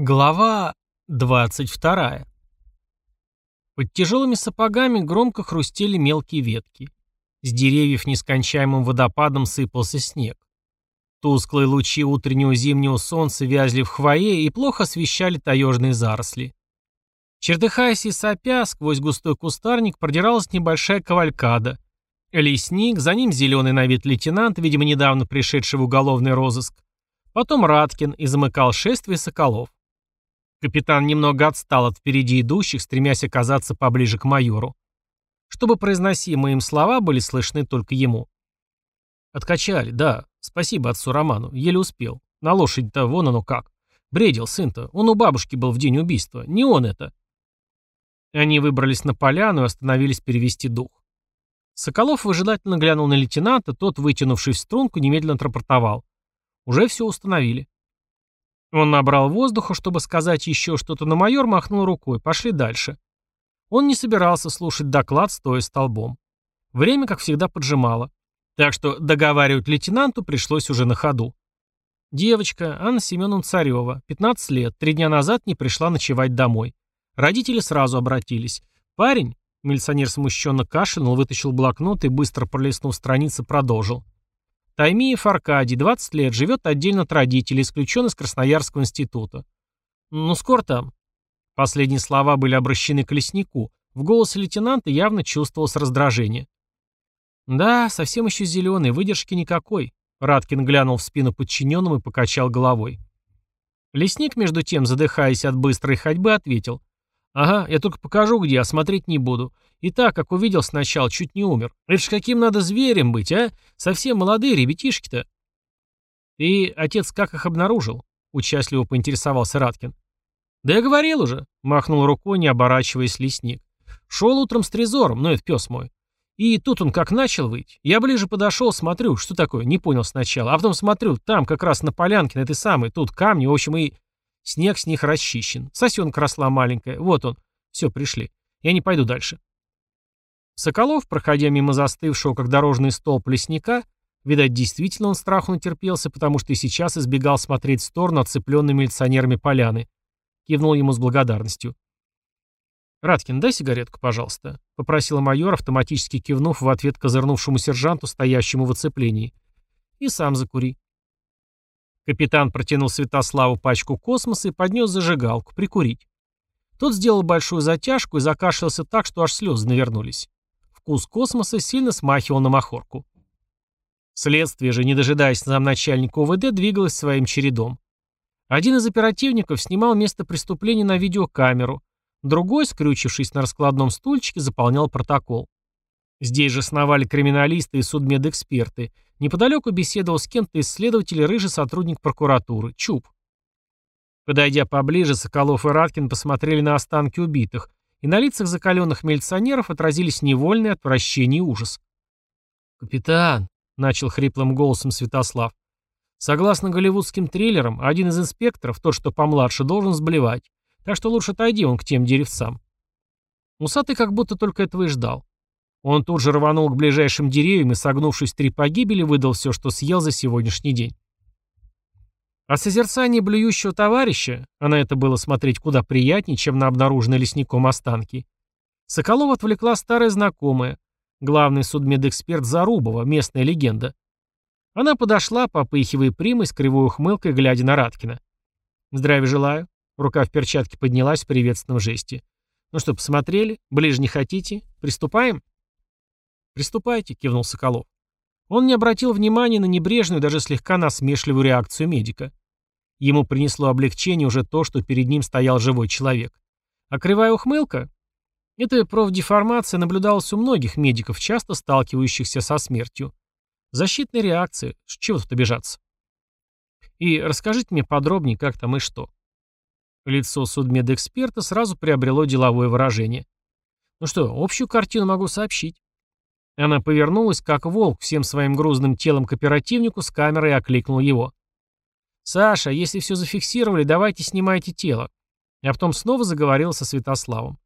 Глава 22. Под тяжелыми сапогами громко хрустели мелкие ветки. С деревьев нескончаемым водопадом сыпался снег. Тусклые лучи утреннего зимнего солнца вязли в хвое и плохо освещали таежные заросли. Чердыхаясь и сопя, сквозь густой кустарник продиралась небольшая кавалькада. Лесник, за ним зеленый на вид лейтенант, видимо, недавно пришедший в уголовный розыск. Потом Раткин и замыкал шествие Соколов. Капитан немного отстал от впереди идущих, стремясь оказаться поближе к майору. Чтобы произносимые им слова были слышны только ему. «Откачали, да. Спасибо отцу Роману. Еле успел. На лошадь-то вон оно как. Бредил сын-то. Он у бабушки был в день убийства. Не он это». Они выбрались на поляну и остановились перевести дух. Соколов выжидательно глянул на лейтенанта, тот, вытянувшись в струнку, немедленно отрапортовал. «Уже все установили. Он набрал воздуха, чтобы сказать еще что-то, но майор махнул рукой. Пошли дальше. Он не собирался слушать доклад, стоя столбом. Время, как всегда, поджимало. Так что договаривать лейтенанту пришлось уже на ходу. Девочка, Анна Семеновна Царева, 15 лет, три дня назад не пришла ночевать домой. Родители сразу обратились. Парень, милиционер смущенно кашлянул, вытащил блокнот и, быстро пролистнув страницы, продолжил. Таймиев Аркадий, 20 лет, живет отдельно от родителей, исключен из Красноярского института. Ну, скоро там. Последние слова были обращены к леснику. В голосе лейтенанта явно чувствовалось раздражение. Да, совсем еще зеленый, выдержки никакой. Радкин глянул в спину подчиненному и покачал головой. Лесник, между тем, задыхаясь от быстрой ходьбы, ответил. «Ага, я только покажу, где, а не буду. И так, как увидел сначала, чуть не умер. Это ж каким надо зверем быть, а? Совсем молодые ребятишки-то». «Ты, отец, как их обнаружил?» — участливо поинтересовался Раткин. «Да я говорил уже», — махнул рукой, не оборачиваясь лесник. «Шел утром с трезором, но это пес мой. И тут он как начал выть. Я ближе подошел, смотрю, что такое, не понял сначала. А потом смотрю, там как раз на полянке, на этой самой, тут камни, в общем, и снег с них расчищен. Сосенка росла маленькая, вот он. Все, пришли. Я не пойду дальше. Соколов, проходя мимо застывшего, как дорожный столб лесника, видать, действительно он страху натерпелся, потому что и сейчас избегал смотреть в сторону оцепленной милиционерами поляны. Кивнул ему с благодарностью. «Раткин, дай сигаретку, пожалуйста», — попросила майор, автоматически кивнув в ответ козырнувшему сержанту, стоящему в оцеплении. «И сам закури». Капитан протянул Святославу пачку космоса и поднес зажигалку, прикурить. Тот сделал большую затяжку и закашлялся так, что аж слезы навернулись. Вкус космоса сильно смахивал на махорку. Следствие же, не дожидаясь замначальника УВД, двигалось своим чередом. Один из оперативников снимал место преступления на видеокамеру, другой, скрючившись на раскладном стульчике, заполнял протокол. Здесь же сновали криминалисты и судмедэксперты. Неподалеку беседовал с кем-то из следователей рыжий сотрудник прокуратуры, Чуб. Подойдя поближе, Соколов и Раткин посмотрели на останки убитых, и на лицах закаленных милиционеров отразились невольные отвращение и ужас. «Капитан», — начал хриплым голосом Святослав, «согласно голливудским триллерам, один из инспекторов, тот, что помладше, должен сблевать, так что лучше отойди он к тем деревцам». Усатый как будто только этого и ждал. Он тут же рванул к ближайшим деревьям и, согнувшись три погибели, выдал все, что съел за сегодняшний день. О созерцании блюющего товарища, а на это было смотреть куда приятнее, чем на обнаруженные лесником останки, Соколов отвлекла старая знакомая, главный судмедэксперт Зарубова, местная легенда. Она подошла, попыхивая примой с кривой ухмылкой, глядя на Раткина. «Здравия желаю». Рука в перчатке поднялась в приветственном жесте. «Ну что, посмотрели? Ближе не хотите? Приступаем?» «Приступайте», — кивнул Соколов. Он не обратил внимания на небрежную, даже слегка насмешливую реакцию медика. Ему принесло облегчение уже то, что перед ним стоял живой человек. А кривая ухмылка? Эта профдеформация наблюдалась у многих медиков, часто сталкивающихся со смертью. Защитная реакция. С чего тут обижаться? И расскажите мне подробнее, как там и что. Лицо судмедэксперта сразу приобрело деловое выражение. Ну что, общую картину могу сообщить. Она повернулась, как волк, всем своим грузным телом к оперативнику с камерой окликнула его. «Саша, если все зафиксировали, давайте снимайте тело». А потом снова заговорил со Святославом.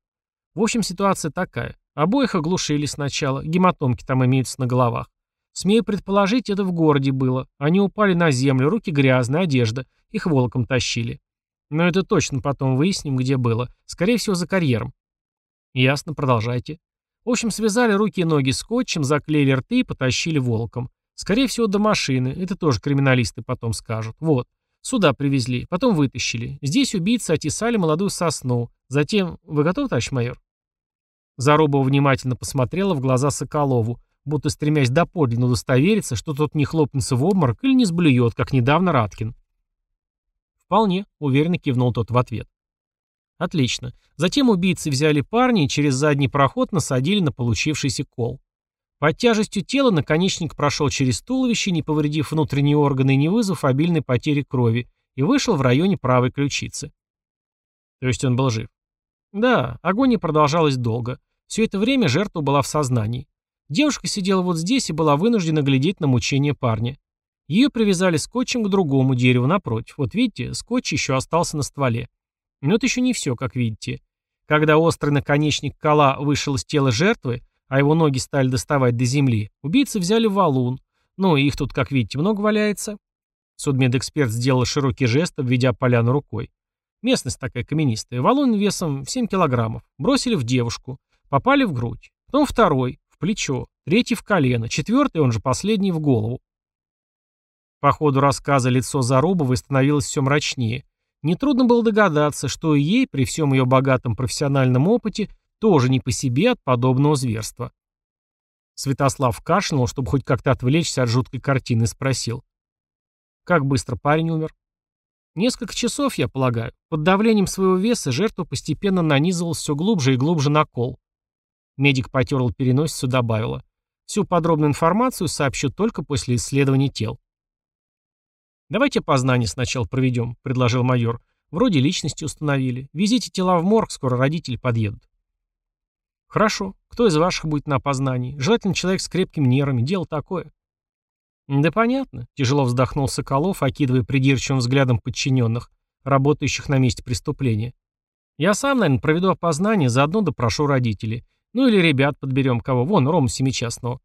В общем, ситуация такая. Обоих оглушили сначала, гематомки там имеются на головах. Смею предположить, это в городе было. Они упали на землю, руки грязные, одежда. Их волоком тащили. Но это точно потом выясним, где было. Скорее всего, за карьером. Ясно, продолжайте. В общем, связали руки и ноги скотчем, заклеили рты и потащили волоком. Скорее всего, до машины. Это тоже криминалисты потом скажут. Вот. Сюда привезли, потом вытащили. Здесь убийцы отесали молодую сосну. Затем... Вы готовы, товарищ майор? Зарубова внимательно посмотрела в глаза Соколову, будто стремясь доподлинно удостовериться, что тот не хлопнется в обморок или не сблюет, как недавно Раткин. «Вполне», — уверенно кивнул тот в ответ. «Отлично. Затем убийцы взяли парня и через задний проход насадили на получившийся кол. Под тяжестью тела наконечник прошел через туловище, не повредив внутренние органы и не вызвав обильной потери крови, и вышел в районе правой ключицы. То есть он был жив. Да, агония продолжалась долго. Все это время жертва была в сознании. Девушка сидела вот здесь и была вынуждена глядеть на мучение парня. Ее привязали скотчем к другому дереву напротив. Вот видите, скотч еще остался на стволе. Но это еще не все, как видите. Когда острый наконечник кола вышел из тела жертвы, а его ноги стали доставать до земли, убийцы взяли валун. Ну, их тут, как видите, много валяется. Судмедэксперт сделал широкий жест, обведя поляну рукой. Местность такая каменистая. Валун весом в 7 килограммов. Бросили в девушку. Попали в грудь. Потом второй, в плечо. Третий в колено. Четвертый, он же последний, в голову. По ходу рассказа лицо Зарубовой становилось все мрачнее. Нетрудно было догадаться, что и ей, при всем ее богатом профессиональном опыте, тоже не по себе от подобного зверства. Святослав кашлянул, чтобы хоть как-то отвлечься от жуткой картины, спросил. «Как быстро парень умер?» «Несколько часов, я полагаю. Под давлением своего веса жертва постепенно нанизывалась все глубже и глубже на кол». Медик потерл переносицу, добавила. «Всю подробную информацию сообщу только после исследования тел». «Давайте опознание сначала проведем», — предложил майор. «Вроде личности установили. Везите тела в морг, скоро родители подъедут». «Хорошо. Кто из ваших будет на опознании? Желательно человек с крепкими нервами. Дело такое». «Да понятно», — тяжело вздохнул Соколов, окидывая придирчивым взглядом подчиненных, работающих на месте преступления. «Я сам, наверное, проведу опознание, заодно допрошу родителей. Ну или ребят подберем кого. Вон, Рому Семичастного».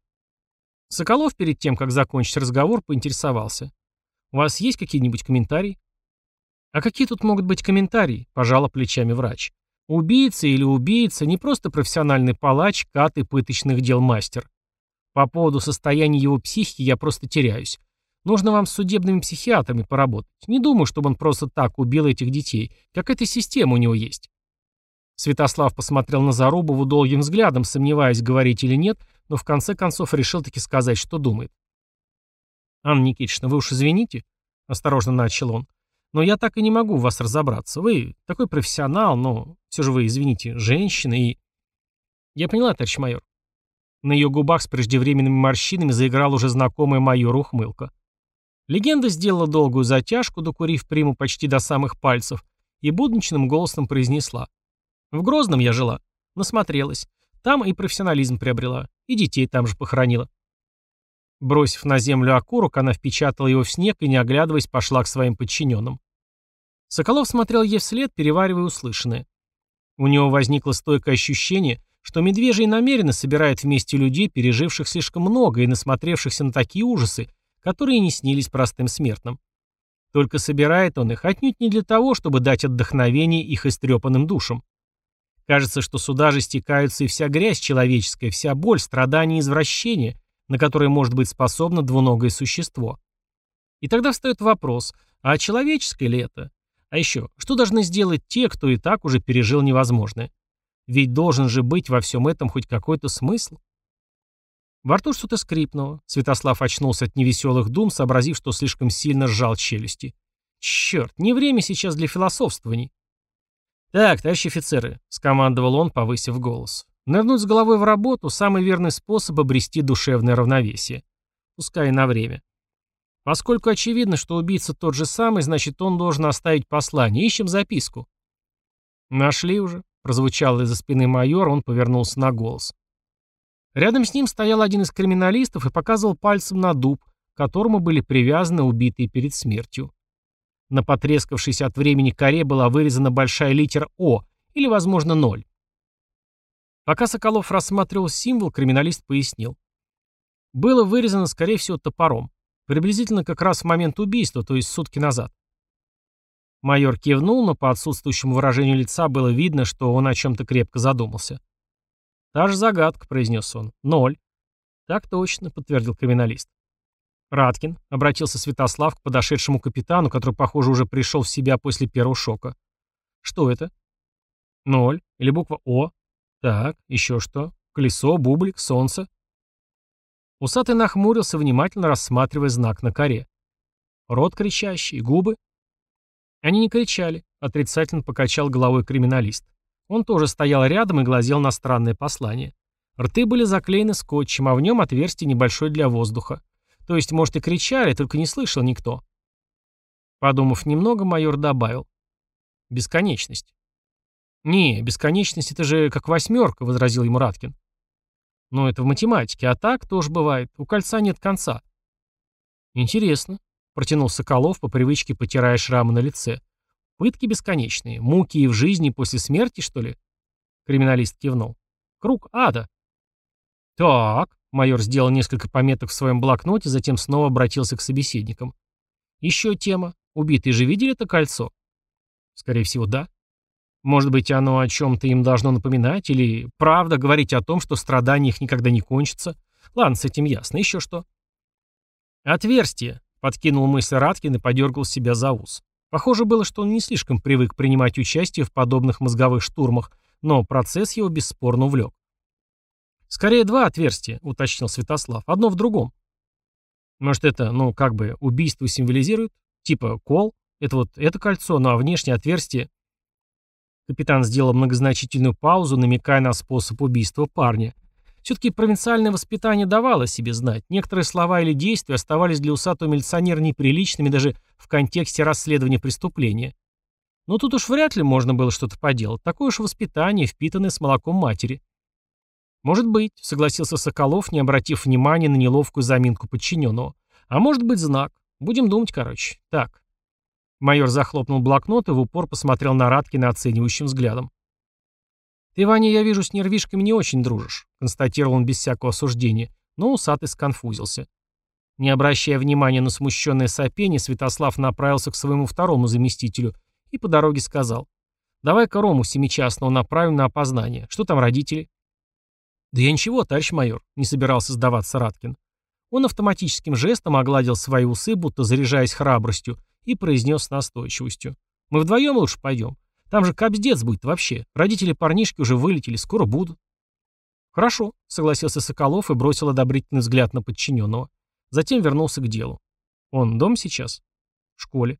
Соколов перед тем, как закончить разговор, поинтересовался. «У вас есть какие-нибудь комментарии?» «А какие тут могут быть комментарии?» – пожала плечами врач. Убийца или убийца не просто профессиональный палач, кат и пыточных дел мастер. По поводу состояния его психики я просто теряюсь. Нужно вам с судебными психиатрами поработать. Не думаю, чтобы он просто так убил этих детей. Какая-то система у него есть. Святослав посмотрел на Зарубову долгим взглядом, сомневаясь, говорить или нет, но в конце концов решил таки сказать, что думает. «Анна Никитична, вы уж извините?» – осторожно начал он. Но я так и не могу в вас разобраться. Вы такой профессионал, но все же вы, извините, женщина и... Я поняла, товарищ майор. На ее губах с преждевременными морщинами заиграла уже знакомая майору ухмылка. Легенда сделала долгую затяжку, докурив приму почти до самых пальцев, и будничным голосом произнесла. «В Грозном я жила. Насмотрелась. Там и профессионализм приобрела. И детей там же похоронила. Бросив на землю окурок, она впечатала его в снег и, не оглядываясь, пошла к своим подчиненным. Соколов смотрел ей вслед, переваривая услышанное. У него возникло стойкое ощущение, что медвежий намеренно собирает вместе людей, переживших слишком много и насмотревшихся на такие ужасы, которые не снились простым смертным. Только собирает он их отнюдь не для того, чтобы дать отдохновение их истрепанным душам. Кажется, что сюда же стекаются и вся грязь человеческая, вся боль, страдания и извращения, на которые может быть способно двуногое существо. И тогда встает вопрос, а человеческое ли это? А еще, что должны сделать те, кто и так уже пережил невозможное? Ведь должен же быть во всем этом хоть какой-то смысл. Во рту что-то скрипнуло. Святослав очнулся от невеселых дум, сообразив, что слишком сильно сжал челюсти. Черт, не время сейчас для философствований. «Так, товарищи офицеры», — скомандовал он, повысив голос. Нырнуть с головой в работу – самый верный способ обрести душевное равновесие. Пускай и на время. Поскольку очевидно, что убийца тот же самый, значит, он должен оставить послание. Ищем записку. «Нашли уже», – прозвучало из-за спины майора, он повернулся на голос. Рядом с ним стоял один из криминалистов и показывал пальцем на дуб, к которому были привязаны убитые перед смертью. На потрескавшейся от времени коре была вырезана большая литера «О» или, возможно, «ноль». Пока Соколов рассматривал символ, криминалист пояснил. Было вырезано, скорее всего, топором. Приблизительно как раз в момент убийства, то есть сутки назад. Майор кивнул, но по отсутствующему выражению лица было видно, что он о чем-то крепко задумался. «Та же загадка», — произнес он. «Ноль». «Так точно», — подтвердил криминалист. «Раткин», — обратился Святослав к подошедшему капитану, который, похоже, уже пришел в себя после первого шока. «Что это?» «Ноль. Или буква О. Так, еще что? Колесо, бублик, солнце». Усатый нахмурился, внимательно рассматривая знак на коре. Рот кричащий, губы. Они не кричали, отрицательно покачал головой криминалист. Он тоже стоял рядом и глазел на странное послание. Рты были заклеены скотчем, а в нем отверстие небольшое для воздуха. То есть, может, и кричали, только не слышал никто. Подумав немного, майор добавил. Бесконечность. «Не, бесконечность — это же как восьмерка», — возразил ему Раткин. «Но это в математике, а так тоже бывает. У кольца нет конца». «Интересно», — протянул Соколов, по привычке потирая шрамы на лице. «Пытки бесконечные. Муки и в жизни, и после смерти, что ли?» Криминалист кивнул. «Круг ада». «Так», Майор сделал несколько пометок в своем блокноте, затем снова обратился к собеседникам. «Еще тема. Убитые же видели это кольцо?» «Скорее всего, да». «Может быть, оно о чем-то им должно напоминать? Или правда говорить о том, что страдания их никогда не кончатся? Ладно, с этим ясно. Еще что?» «Отверстие», — подкинул мысль Раткин и подергал себя за ус. Похоже было, что он не слишком привык принимать участие в подобных мозговых штурмах, но процесс его бесспорно увлек. «Скорее два отверстия», — уточнил Святослав. «Одно в другом». «Может, это, ну, как бы, убийство символизирует? Типа кол? Это вот это кольцо, ну а внешнее отверстие...» Капитан сделал многозначительную паузу, намекая на способ убийства парня. Все-таки провинциальное воспитание давало себе знать. Некоторые слова или действия оставались для усатого милиционера неприличными даже в контексте расследования преступления. Но тут уж вряд ли можно было что-то поделать. Такое уж воспитание, впитанное с молоком матери. «Может быть», — согласился Соколов, не обратив внимания на неловкую заминку подчиненного. «А может быть знак. Будем думать, короче. Так». Майор захлопнул блокнот и в упор посмотрел на Раткина оценивающим взглядом. «Ты, Ваня, я вижу, с нервишками не очень дружишь», — констатировал он без всякого осуждения, но усатый сконфузился. Не обращая внимания на смущенное сопение, Святослав направился к своему второму заместителю и по дороге сказал. «Давай-ка Рому семичастного направим на опознание. Что там родители?» «Да я ничего, товарищ майор», — не собирался сдаваться Раткин. Он автоматическим жестом огладил свои усы, будто заряжаясь храбростью, и произнес с настойчивостью. «Мы вдвоем лучше пойдем. Там же капздец будет вообще. Родители парнишки уже вылетели, скоро будут». «Хорошо», — согласился Соколов и бросил одобрительный взгляд на подчиненного. Затем вернулся к делу. «Он дом сейчас?» «В школе».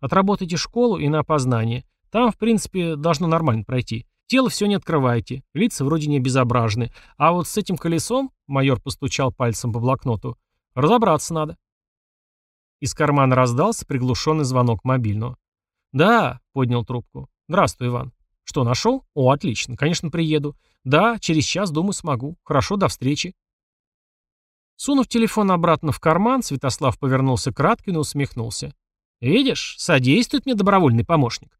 «Отработайте школу и на опознание. Там, в принципе, должно нормально пройти. Тело все не открывайте, лица вроде не обезображены. А вот с этим колесом, майор постучал пальцем по блокноту, разобраться надо. Из кармана раздался приглушенный звонок мобильного. «Да», — поднял трубку. «Здравствуй, Иван». «Что, нашел? О, отлично. Конечно, приеду. Да, через час, думаю, смогу. Хорошо, до встречи». Сунув телефон обратно в карман, Святослав повернулся к Раткину и усмехнулся. «Видишь, содействует мне добровольный помощник.